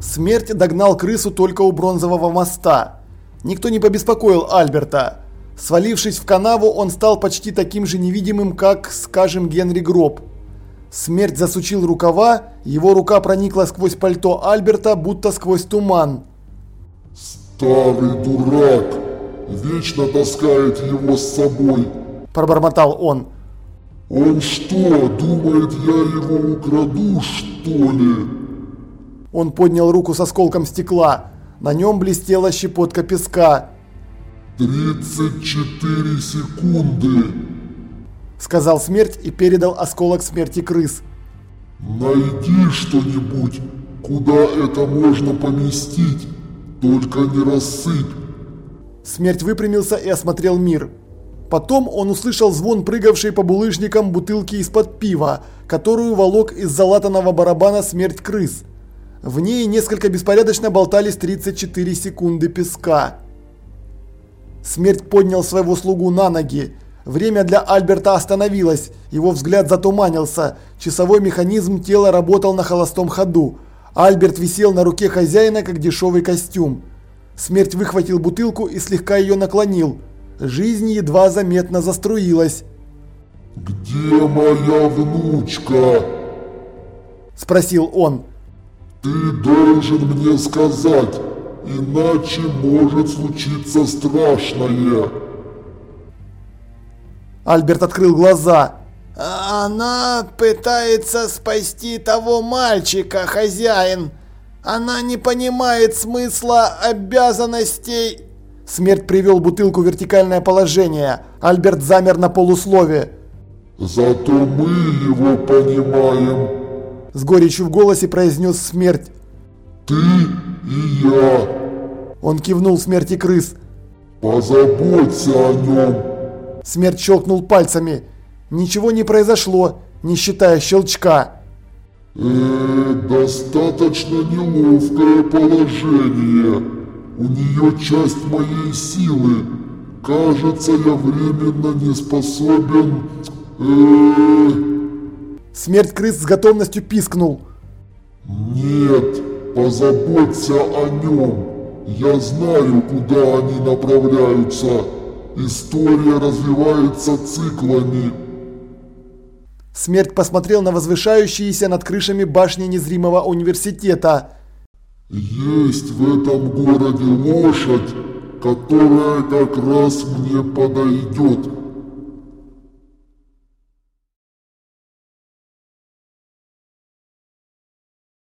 Смерть догнал крысу только у бронзового моста. Никто не побеспокоил Альберта. Свалившись в канаву, он стал почти таким же невидимым, как, скажем, Генри Гроб. Смерть засучил рукава, его рука проникла сквозь пальто Альберта, будто сквозь туман. «Старый дурак! Вечно таскает его с собой!» – пробормотал он. «Он что, думает, я его украду, что ли?» Он поднял руку с осколком стекла. На нем блестела щепотка песка. «Тридцать четыре секунды!» Сказал смерть и передал осколок смерти крыс. «Найди что-нибудь, куда это можно поместить, только не рассыпь!» Смерть выпрямился и осмотрел мир. Потом он услышал звон прыгавшей по булыжникам бутылки из-под пива, которую волок из залатанного барабана смерть крыс. В ней несколько беспорядочно болтались 34 секунды песка. Смерть поднял своего слугу на ноги. Время для Альберта остановилось, его взгляд затуманился, часовой механизм тела работал на холостом ходу. Альберт висел на руке хозяина, как дешевый костюм. Смерть выхватил бутылку и слегка ее наклонил. Жизнь едва заметно заструилась. «Где моя внучка?» Спросил он. «Ты должен мне сказать, иначе может случиться страшное!» Альберт открыл глаза. «Она пытается спасти того мальчика, хозяин. Она не понимает смысла обязанностей Смерть привел бутылку в вертикальное положение. Альберт замер на полуслове. «Зато мы его понимаем!» С горечью в голосе произнес смерть. «Ты и я!» Он кивнул смерти крыс. «Позаботься о нем!» Смерть щелкнул пальцами. Ничего не произошло, не считая щелчка. Э, достаточно неловкое положение. У нее часть моей силы. Кажется, я временно не способен... Э... Смерть крыс с готовностью пискнул. Нет, позаботься о нем. Я знаю, куда они направляются. История развивается циклами. Смерть посмотрел на возвышающиеся над крышами башни незримого университета. Есть в этом городе лошадь, которая как раз мне подойдет.